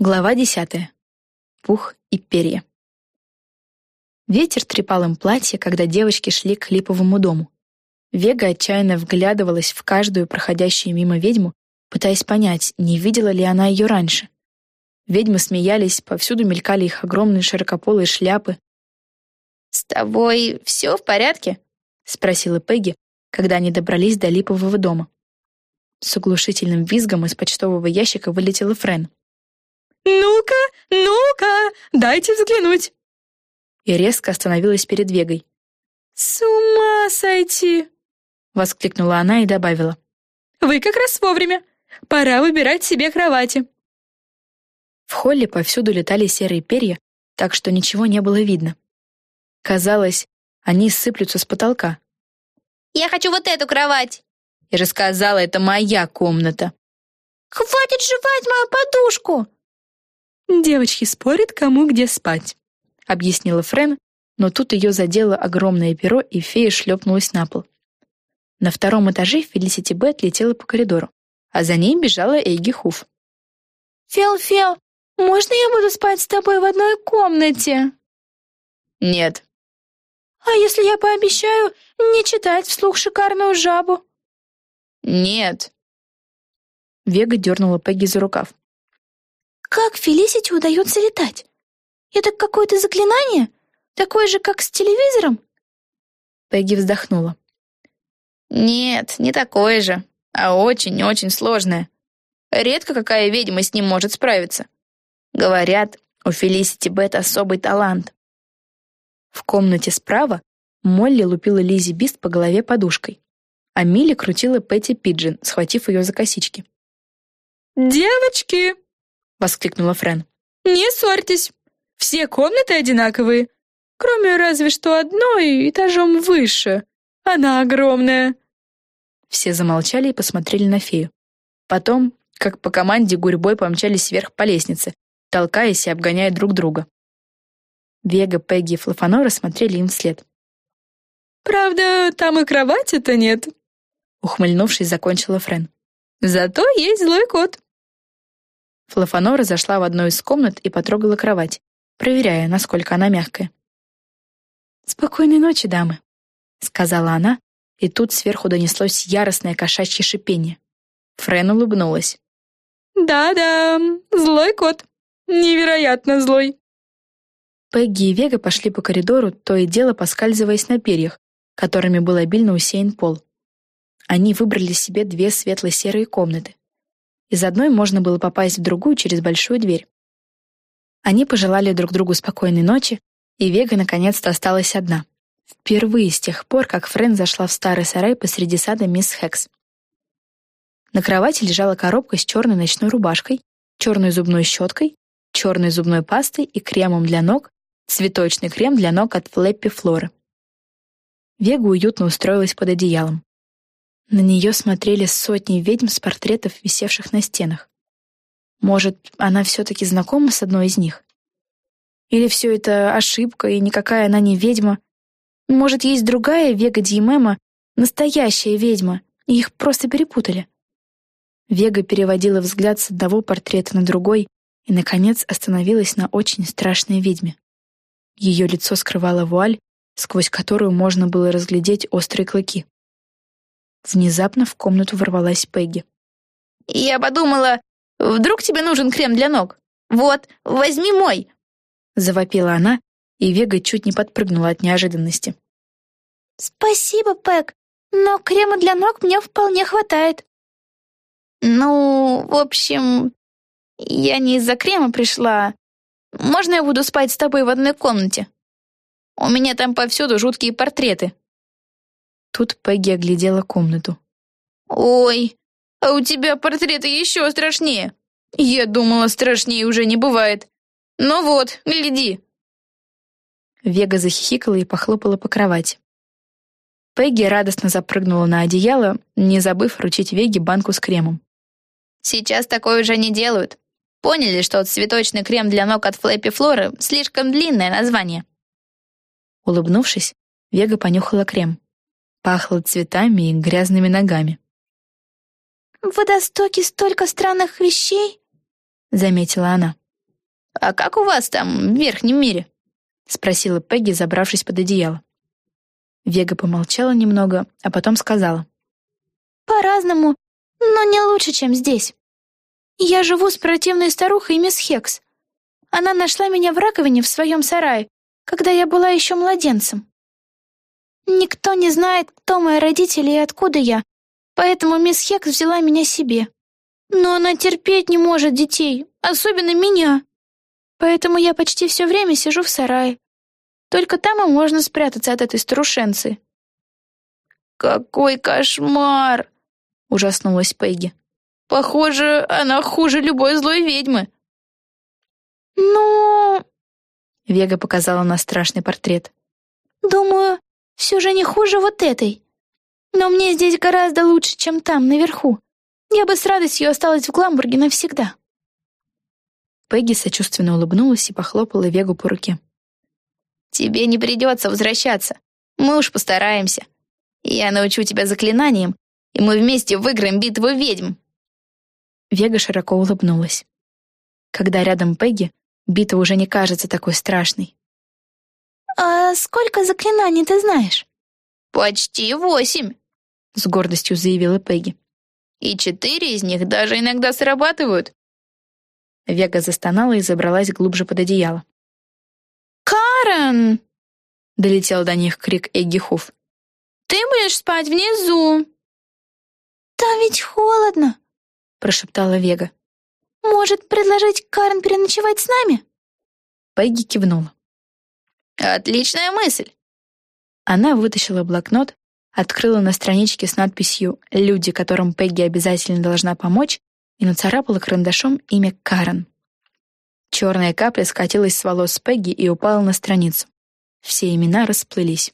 Глава десятая. Пух и перья. Ветер трепал им платье, когда девочки шли к липовому дому. Вега отчаянно вглядывалась в каждую проходящую мимо ведьму, пытаясь понять, не видела ли она ее раньше. Ведьмы смеялись, повсюду мелькали их огромные широкополые шляпы. «С тобой все в порядке?» — спросила Пегги, когда они добрались до липового дома. С оглушительным визгом из почтового ящика вылетела Френ. «Ну-ка, ну-ка, дайте взглянуть!» И резко остановилась перед Вегой. «С ума сойти!» — воскликнула она и добавила. «Вы как раз вовремя. Пора выбирать себе кровати». В холле повсюду летали серые перья, так что ничего не было видно. Казалось, они сыплются с потолка. «Я хочу вот эту кровать!» Я же сказала, это моя комната. «Хватит жевать мою подушку!» «Девочки спорят, кому где спать», — объяснила Френ, но тут ее задело огромное перо, и фея шлепнулась на пол. На втором этаже Фелисити Бет летела по коридору, а за ней бежала Эйги Хуф. «Фел-Фел, можно я буду спать с тобой в одной комнате?» «Нет». «А если я пообещаю не читать вслух шикарную жабу?» «Нет». Вега дернула Пегги за рукав. Как Фелисити удается летать? Это какое-то заклинание? Такое же, как с телевизором?» Пегги вздохнула. «Нет, не такое же, а очень-очень сложное. Редко какая ведьма с ним может справиться. Говорят, у Фелисити Бет особый талант». В комнате справа Молли лупила Лизи Бист по голове подушкой, а Милли крутила Пэтти Пиджин, схватив ее за косички. «Девочки!» — воскликнула Френ. «Не ссорьтесь. Все комнаты одинаковые, кроме разве что одной этажом выше. Она огромная». Все замолчали и посмотрели на фею. Потом, как по команде, гурьбой помчались вверх по лестнице, толкаясь и обгоняя друг друга. Вега, Пегги и Флафанора смотрели им вслед. «Правда, там и кровати-то нет», — ухмыльнувшись, закончила Френ. «Зато есть злой кот». Флафанора зашла в одну из комнат и потрогала кровать, проверяя, насколько она мягкая. «Спокойной ночи, дамы», — сказала она, и тут сверху донеслось яростное кошачье шипение. Френ улыбнулась. «Да-да, злой кот. Невероятно злой». Пегги и Вега пошли по коридору, то и дело поскальзываясь на перьях, которыми был обильно усеян пол. Они выбрали себе две светло-серые комнаты. Из одной можно было попасть в другую через большую дверь. Они пожелали друг другу спокойной ночи, и Вега наконец-то осталась одна. Впервые с тех пор, как Френ зашла в старый сарай посреди сада мисс Хекс. На кровати лежала коробка с черной ночной рубашкой, черной зубной щеткой, черной зубной пастой и кремом для ног, цветочный крем для ног от Флэппи Флоры. Вега уютно устроилась под одеялом. На нее смотрели сотни ведьм с портретов, висевших на стенах. Может, она все-таки знакома с одной из них? Или все это ошибка, и никакая она не ведьма? Может, есть другая Вега Дьемема, настоящая ведьма, и их просто перепутали? Вега переводила взгляд с одного портрета на другой и, наконец, остановилась на очень страшной ведьме. Ее лицо скрывала вуаль, сквозь которую можно было разглядеть острые клыки. Внезапно в комнату ворвалась Пегги. «Я подумала, вдруг тебе нужен крем для ног? Вот, возьми мой!» Завопила она, и Вега чуть не подпрыгнула от неожиданности. «Спасибо, Пэг, но крема для ног мне вполне хватает». «Ну, в общем, я не из-за крема пришла. Можно я буду спать с тобой в одной комнате? У меня там повсюду жуткие портреты». Тут Пегги оглядела комнату. «Ой, а у тебя портреты еще страшнее. Я думала, страшнее уже не бывает. Ну вот, гляди». Вега захихикала и похлопала по кровати. Пегги радостно запрыгнула на одеяло, не забыв вручить Веге банку с кремом. «Сейчас такое уже не делают. Поняли, что цветочный крем для ног от Флэппи Флоры слишком длинное название». Улыбнувшись, Вега понюхала крем. Пахло цветами и грязными ногами. «В водостоке столько странных вещей», — заметила она. «А как у вас там, в верхнем мире?» — спросила Пегги, забравшись под одеяло. Вега помолчала немного, а потом сказала. «По-разному, но не лучше, чем здесь. Я живу с противной старухой мисс Хекс. Она нашла меня в раковине в своем сарае, когда я была еще младенцем. Никто не знает, кто мои родители и откуда я, поэтому мисс Хекс взяла меня себе. Но она терпеть не может детей, особенно меня. Поэтому я почти все время сижу в сарае. Только там и можно спрятаться от этой старушенцы. «Какой кошмар!» — ужаснулась Пегги. «Похоже, она хуже любой злой ведьмы». «Ну...» — Вега показала на страшный портрет. «Думаю, все же не хуже вот этой. Но мне здесь гораздо лучше, чем там, наверху. Я бы с радостью осталась в Гламбурге навсегда». Пегги сочувственно улыбнулась и похлопала Вегу по руке. «Тебе не придется возвращаться. Мы уж постараемся. Я научу тебя заклинаниям, и мы вместе выиграем битву ведьм». Вега широко улыбнулась. Когда рядом Пегги, битва уже не кажется такой страшной. «А сколько заклинаний ты знаешь?» «Почти восемь», — с гордостью заявила Пегги. «И четыре из них даже иногда срабатывают. Вега застонала и забралась глубже под одеяло. «Карен!» — долетел до них крик Эгги Хуф. «Ты будешь спать внизу!» «Там ведь холодно!» — прошептала Вега. «Может, предложить Карен переночевать с нами?» Пегги кивнула. «Отличная мысль!» Она вытащила блокнот, открыла на страничке с надписью «Люди, которым Пегги обязательно должна помочь» и нацарапала карандашом имя Карен. Черная капля скатилась с волос Пегги и упала на страницу. Все имена расплылись.